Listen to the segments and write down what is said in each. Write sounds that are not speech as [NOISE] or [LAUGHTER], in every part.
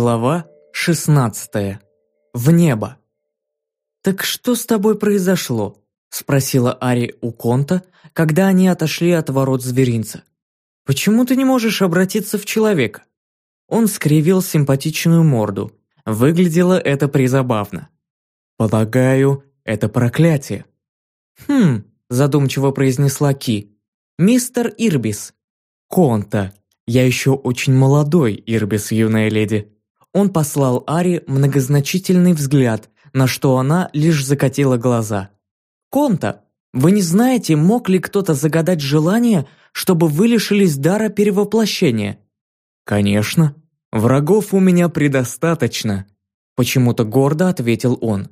Глава 16. В небо. «Так что с тобой произошло?» – спросила Ари у Конта, когда они отошли от ворот зверинца. «Почему ты не можешь обратиться в человека?» Он скривил симпатичную морду. Выглядело это призабавно. «Полагаю, это проклятие». «Хм», – задумчиво произнесла Ки. «Мистер Ирбис». «Конта, я еще очень молодой, Ирбис, юная леди». Он послал Ари многозначительный взгляд, на что она лишь закатила глаза. «Конта, вы не знаете, мог ли кто-то загадать желание, чтобы вы лишились дара перевоплощения?» «Конечно. Врагов у меня предостаточно», – почему-то гордо ответил он.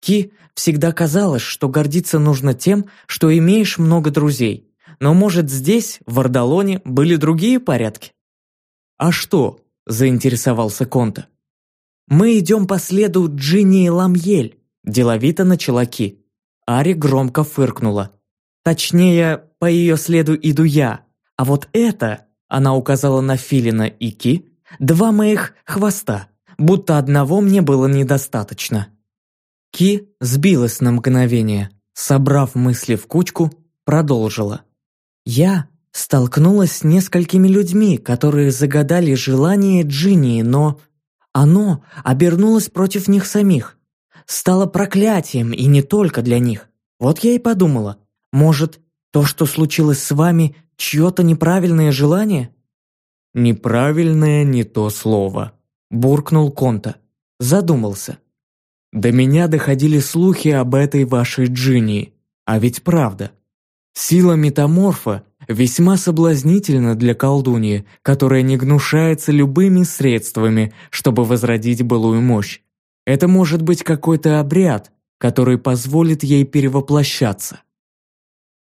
Ки всегда казалось, что гордиться нужно тем, что имеешь много друзей. Но может здесь, в Ардалоне, были другие порядки? «А что?» – заинтересовался Конта. «Мы идем по следу Джинни Ламьель», – деловито начала Ки. Ари громко фыркнула. «Точнее, по ее следу иду я. А вот это...» – она указала на Филина и Ки. «Два моих хвоста, будто одного мне было недостаточно». Ки сбилась на мгновение, собрав мысли в кучку, продолжила. «Я столкнулась с несколькими людьми, которые загадали желание Джинни, но оно обернулось против них самих. Стало проклятием, и не только для них. Вот я и подумала, может, то, что случилось с вами, чье-то неправильное желание?» «Неправильное не то слово», – буркнул Конта. Задумался. До меня доходили слухи об этой вашей Джинни, а ведь правда. Сила метаморфа весьма соблазнительна для колдуньи, которая не гнушается любыми средствами, чтобы возродить былую мощь. Это может быть какой-то обряд, который позволит ей перевоплощаться.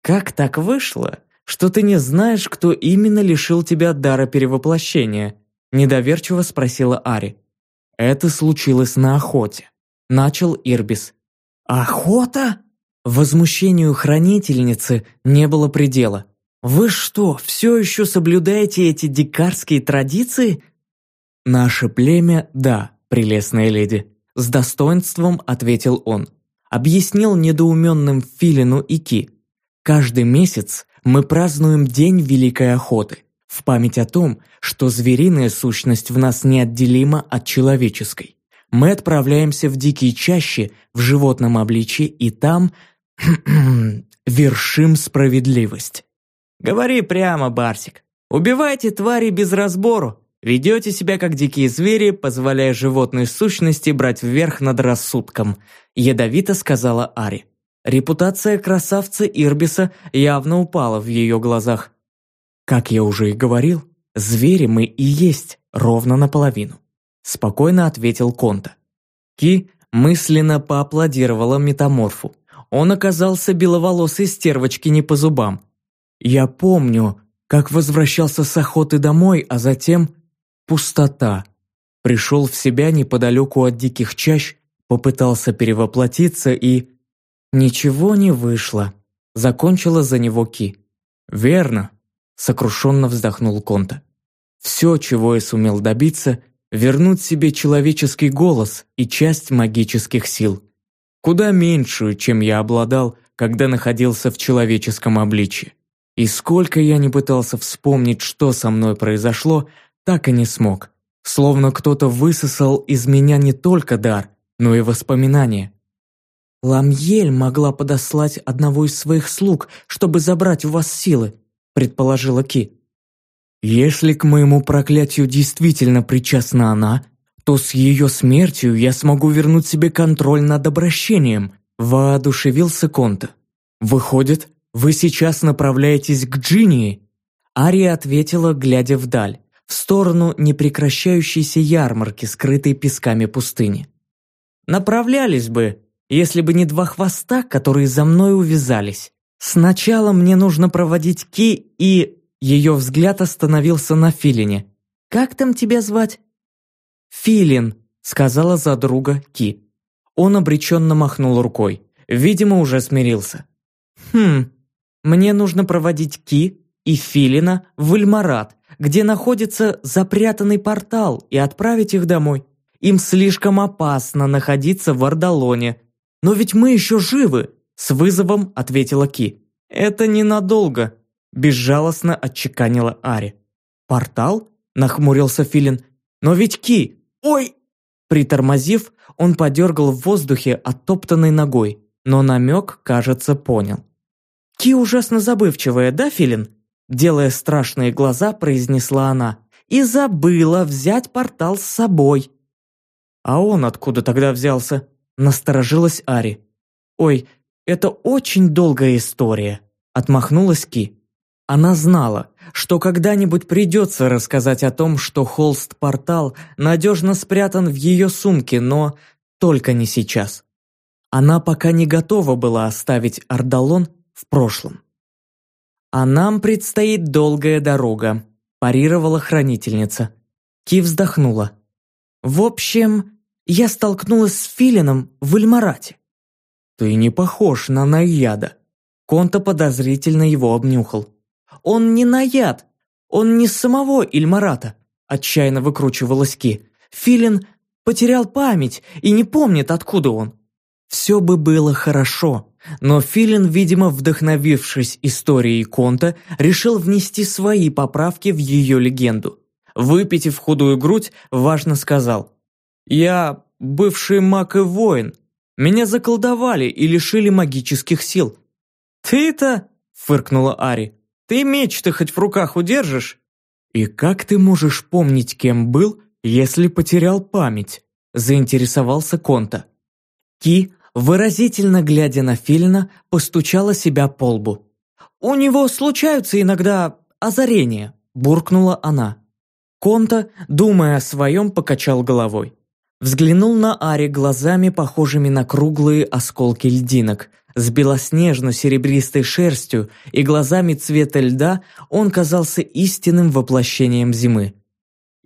«Как так вышло, что ты не знаешь, кто именно лишил тебя дара перевоплощения?» недоверчиво спросила Ари. «Это случилось на охоте. Начал Ирбис. «Охота?» Возмущению хранительницы не было предела. «Вы что, все еще соблюдаете эти дикарские традиции?» «Наше племя, да, прелестная леди», – с достоинством ответил он. Объяснил недоуменным Филину и Ки. «Каждый месяц мы празднуем День Великой Охоты, в память о том, что звериная сущность в нас неотделима от человеческой мы отправляемся в дикие чащи в животном обличии и там [CLEARS THROAT] вершим справедливость. Говори прямо, Барсик. Убивайте твари без разбору. Ведете себя как дикие звери, позволяя животной сущности брать вверх над рассудком, ядовито сказала Ари. Репутация красавца Ирбиса явно упала в ее глазах. Как я уже и говорил, звери мы и есть ровно наполовину спокойно ответил Конта. Ки мысленно поаплодировала метаморфу. Он оказался беловолосой стервочки не по зубам. Я помню, как возвращался с охоты домой, а затем пустота. Пришел в себя неподалеку от диких чащ, попытался перевоплотиться и... Ничего не вышло. Закончила за него Ки. «Верно», — сокрушенно вздохнул Конта. «Все, чего я сумел добиться, вернуть себе человеческий голос и часть магических сил. Куда меньшую, чем я обладал, когда находился в человеческом обличье. И сколько я не пытался вспомнить, что со мной произошло, так и не смог. Словно кто-то высосал из меня не только дар, но и воспоминания. «Ламьель могла подослать одного из своих слуг, чтобы забрать у вас силы», предположила Ки. Если к моему проклятию действительно причастна она, то с ее смертью я смогу вернуть себе контроль над обращением», – воодушевился Конта. «Выходит, вы сейчас направляетесь к Джинни?» Ария ответила, глядя вдаль, в сторону непрекращающейся ярмарки, скрытой песками пустыни. «Направлялись бы, если бы не два хвоста, которые за мной увязались. Сначала мне нужно проводить Ки и ее взгляд остановился на Филине. «Как там тебя звать?» «Филин», — сказала за друга Ки. Он обреченно махнул рукой. Видимо, уже смирился. «Хм, мне нужно проводить Ки и Филина в Ильмарат, где находится запрятанный портал, и отправить их домой. Им слишком опасно находиться в Ардалоне. Но ведь мы еще живы, с вызовом ответила Ки. Это ненадолго, безжалостно отчеканила Ари. Портал? Нахмурился Филин. Но ведь Ки... Ой! Притормозив, он подергал в воздухе оттоптанной ногой, но намек, кажется, понял. «Ки ужасно забывчивая, да, Филин?» Делая страшные глаза, произнесла она. «И забыла взять портал с собой». «А он откуда тогда взялся?» Насторожилась Ари. «Ой, это очень долгая история», отмахнулась Ки. Она знала, что когда-нибудь придется рассказать о том, что холст-портал надежно спрятан в ее сумке, но только не сейчас. Она пока не готова была оставить Ардалон в прошлом. «А нам предстоит долгая дорога», – парировала хранительница. Ки вздохнула. «В общем, я столкнулась с Филином в Эльмарате». «Ты не похож на Наяда». Конта подозрительно его обнюхал. «Он не Наяд, он не самого Ильмарата», – отчаянно выкручивалась Ки. «Филин потерял память и не помнит, откуда он». Все бы было хорошо, но Филин, видимо, вдохновившись историей Конта, решил внести свои поправки в ее легенду. Выпитив худую грудь, важно сказал «Я бывший маг и воин. Меня заколдовали и лишили магических сил». «Ты-то?» – фыркнула Ари. «Ты меч-то хоть в руках удержишь?» «И как ты можешь помнить, кем был, если потерял память?» – заинтересовался Конта. Ки выразительно глядя на Филина, постучала себя по лбу. «У него случаются иногда озарения», – буркнула она. Конта, думая о своем, покачал головой. Взглянул на Ари глазами, похожими на круглые осколки льдинок. С белоснежно-серебристой шерстью и глазами цвета льда он казался истинным воплощением зимы.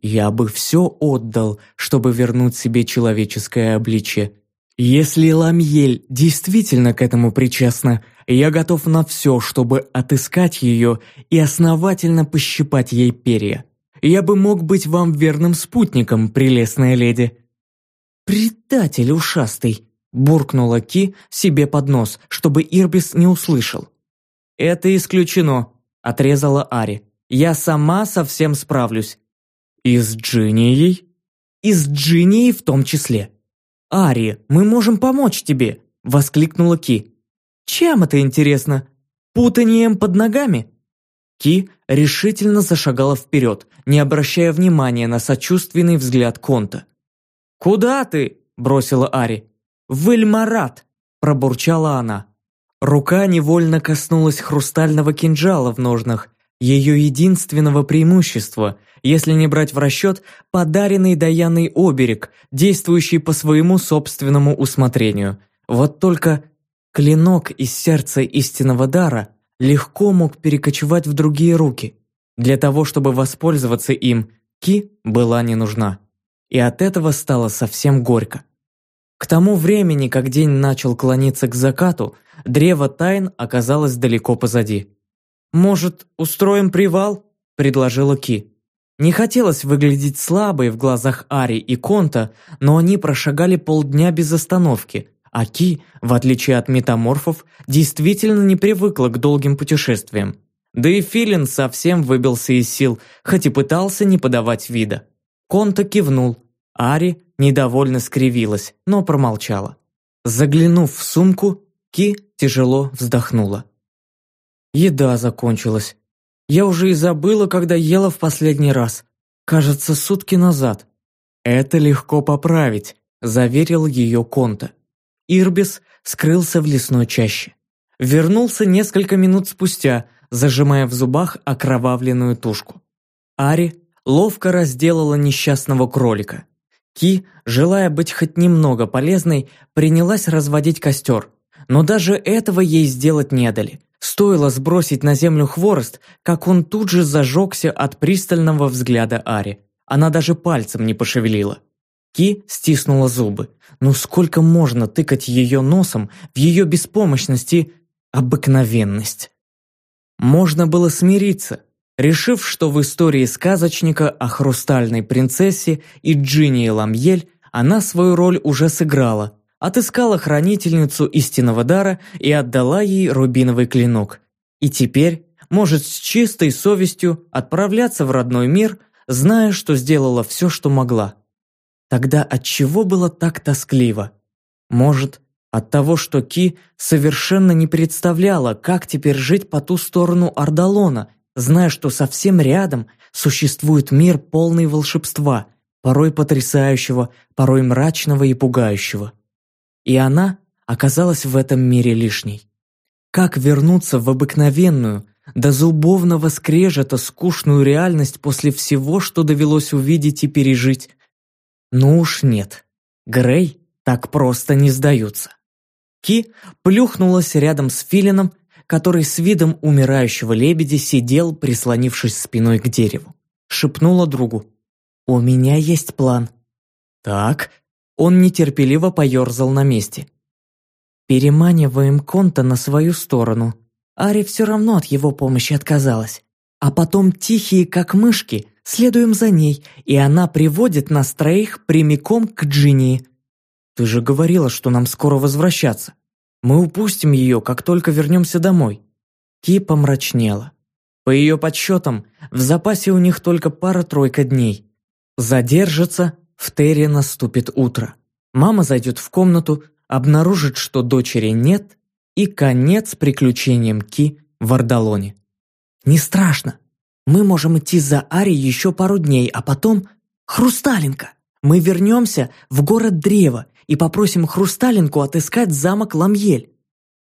«Я бы все отдал, чтобы вернуть себе человеческое обличье», если Ламьель действительно к этому причастна, я готов на все, чтобы отыскать ее и основательно пощипать ей перья. Я бы мог быть вам верным спутником, прелестная леди». «Предатель ушастый!» – буркнула Ки себе под нос, чтобы Ирбис не услышал. «Это исключено», – отрезала Ари. «Я сама совсем справлюсь». «И с Джинией?» «И с Джинией в том числе», «Ари, мы можем помочь тебе!» – воскликнула Ки. «Чем это интересно? Путанием под ногами?» Ки решительно зашагала вперед, не обращая внимания на сочувственный взгляд Конта. «Куда ты?» – бросила Ари. «В Эльмарат!» – пробурчала она. Рука невольно коснулась хрустального кинжала в ножнах, ее единственного преимущества, если не брать в расчет подаренный Даяной оберег, действующий по своему собственному усмотрению. Вот только клинок из сердца истинного дара легко мог перекочевать в другие руки. Для того, чтобы воспользоваться им, Ки была не нужна. И от этого стало совсем горько. К тому времени, как день начал клониться к закату, древо тайн оказалось далеко позади. «Может, устроим привал?» – предложила Ки. Не хотелось выглядеть слабой в глазах Ари и Конта, но они прошагали полдня без остановки, а Ки, в отличие от метаморфов, действительно не привыкла к долгим путешествиям. Да и Филин совсем выбился из сил, хоть и пытался не подавать вида. Конта кивнул. Ари недовольно скривилась, но промолчала. Заглянув в сумку, Ки тяжело вздохнула. Еда закончилась. Я уже и забыла, когда ела в последний раз. Кажется, сутки назад. Это легко поправить, заверил ее Конта. Ирбис скрылся в лесной чаще. Вернулся несколько минут спустя, зажимая в зубах окровавленную тушку. Ари ловко разделала несчастного кролика. Ки, желая быть хоть немного полезной, принялась разводить костер, но даже этого ей сделать не дали. Стоило сбросить на землю хворост, как он тут же зажегся от пристального взгляда Ари. Она даже пальцем не пошевелила. Ки стиснула зубы. Ну сколько можно тыкать ее носом в ее беспомощности обыкновенность? Можно было смириться. решив, что в истории сказочника о хрустальной принцессе и Джинни Ламьель она свою роль уже сыграла, отыскала хранительницу истинного дара и отдала ей рубиновый клинок. И теперь может с чистой совестью отправляться в родной мир, зная, что сделала все, что могла. Тогда от чего было так тоскливо? Может, от того, что Ки совершенно не представляла, как теперь жить по ту сторону Ардалона, зная, что совсем рядом существует мир полный волшебства, порой потрясающего, порой мрачного и пугающего. И она оказалась в этом мире лишней. Как вернуться в обыкновенную, до зубовного скрежета скучную реальность после всего, что довелось увидеть и пережить? Ну уж нет. Грей так просто не сдаются. Ки плюхнулась рядом с Филином, который с видом умирающего лебедя сидел, прислонившись спиной к дереву. Шепнула другу. «У меня есть план». «Так». Он нетерпеливо поерзал на месте. «Переманиваем Конта на свою сторону. Ари все равно от его помощи отказалась. А потом тихие, как мышки, следуем за ней, и она приводит нас троих прямиком к Джинни. Ты же говорила, что нам скоро возвращаться. Мы упустим ее, как только вернемся домой». Ки помрачнела. По ее подсчетам, в запасе у них только пара-тройка дней. Задержится, в Терре наступит утро. Мама зайдет в комнату, обнаружит, что дочери нет, и конец приключениям Ки в Ардалоне. «Не страшно. Мы можем идти за Ари еще пару дней, а потом... Хрусталинка! Мы вернемся в город Древа и попросим Хрусталинку отыскать замок Ламьель».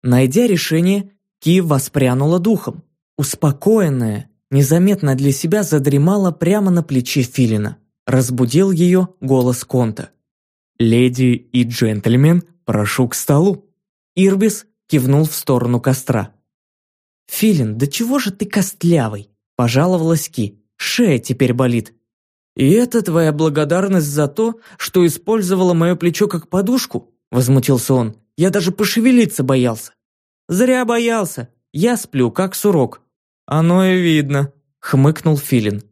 Найдя решение, Ки воспрянула духом. Успокоенная, незаметно для себя задремала прямо на плече Филина. Разбудил ее голос Конта. «Леди и джентльмен, прошу к столу». Ирбис кивнул в сторону костра. «Филин, да чего же ты костлявый?» – пожаловалась Ки. «Шея теперь болит. «И это твоя благодарность за то, что использовала мое плечо как подушку?» – возмутился он. «Я даже пошевелиться боялся». «Зря боялся. Я сплю, как сурок». «Оно и видно», – хмыкнул Филин.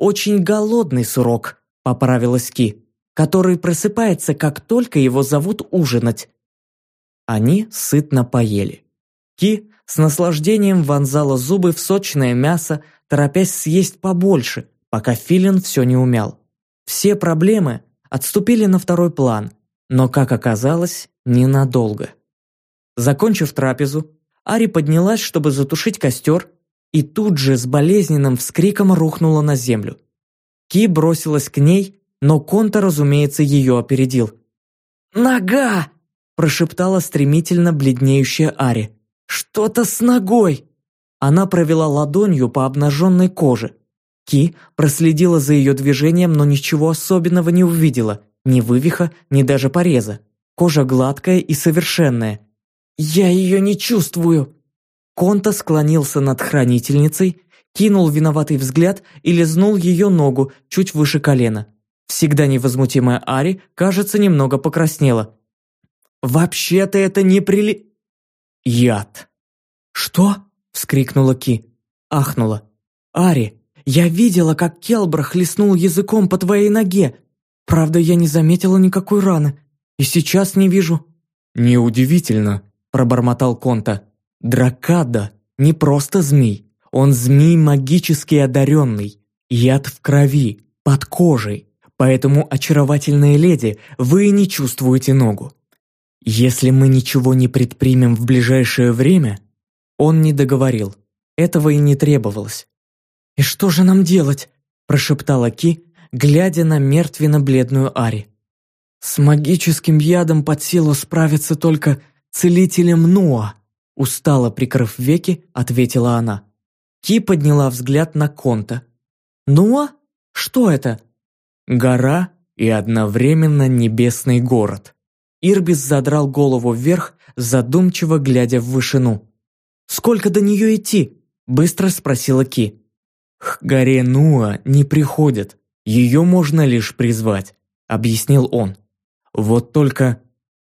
«Очень голодный сурок», – поправилась Ки, «который просыпается, как только его зовут ужинать». Они сытно поели. Ки с наслаждением вонзала зубы в сочное мясо, торопясь съесть побольше – пока Филин все не умял. Все проблемы отступили на второй план, но, как оказалось, ненадолго. Закончив трапезу, Ари поднялась, чтобы затушить костер, и тут же с болезненным вскриком рухнула на землю. Ки бросилась к ней, но Конта, разумеется, ее опередил. «Нога!» – прошептала стремительно бледнеющая Ари. «Что-то с ногой!» Она провела ладонью по обнаженной коже. Ки проследила за ее движением, но ничего особенного не увидела. Ни вывиха, ни даже пореза. Кожа гладкая и совершенная. «Я ее не чувствую!» Конта склонился над хранительницей, кинул виноватый взгляд и лизнул ее ногу чуть выше колена. Всегда невозмутимая Ари, кажется, немного покраснела. «Вообще-то это не прили...» «Яд!» «Что?» – вскрикнула Ки. Ахнула. «Ари, я видела, как Келбра хлестнул языком по твоей ноге. Правда, я не заметила никакой раны. И сейчас не вижу». «Неудивительно», – пробормотал Конта. «Дракада не просто змей. Он змей магически одаренный. Яд в крови, под кожей. Поэтому, очаровательная леди, вы не чувствуете ногу. Если мы ничего не предпримем в ближайшее время...» Он не договорил. Этого и не требовалось. «И что же нам делать?» – прошептала Ки, глядя на мертвенно-бледную Ари. «С магическим ядом под силу справится только целителем Нуа», – устало прикрыв веки, ответила она. Ки подняла взгляд на Конта. «Нуа? Что это?» «Гора и одновременно небесный город». Ирбис задрал голову вверх, задумчиво глядя в вышину. «Сколько до нее идти?» – быстро спросила Ки. «К горе Нуа не приходят, ее можно лишь призвать», — объяснил он. «Вот только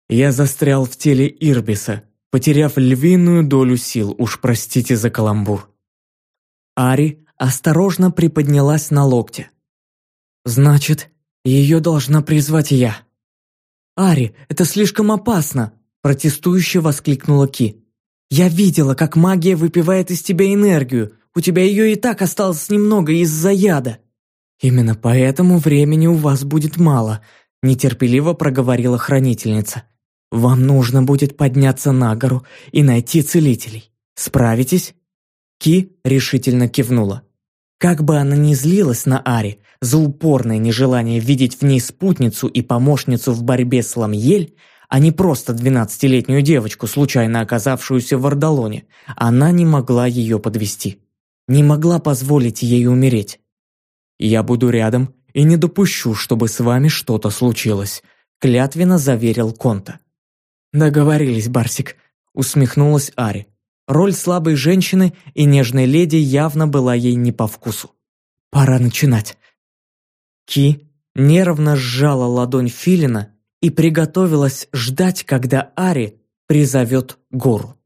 я застрял в теле Ирбиса, потеряв львиную долю сил, уж простите за каламбур». Ари осторожно приподнялась на локте. «Значит, ее должна призвать я». «Ари, это слишком опасно!» – протестующе воскликнула Ки. «Я видела, как магия выпивает из тебя энергию. У тебя ее и так осталось немного из-за яда». «Именно поэтому времени у вас будет мало», – нетерпеливо проговорила хранительница. «Вам нужно будет подняться на гору и найти целителей. Справитесь?» Ки решительно кивнула. Как бы она ни злилась на Ари за упорное нежелание видеть в ней спутницу и помощницу в борьбе с Ламьель, а не просто двенадцатилетнюю девочку, случайно оказавшуюся в Ардалоне, она не могла ее подвести. Не могла позволить ей умереть. «Я буду рядом и не допущу, чтобы с вами что-то случилось», клятвенно заверил Конта. «Договорились, Барсик», усмехнулась Ари. Роль слабой женщины и нежной леди явно была ей не по вкусу. Пора начинать. Ки нервно сжала ладонь Филина и приготовилась ждать, когда Ари призовет гору.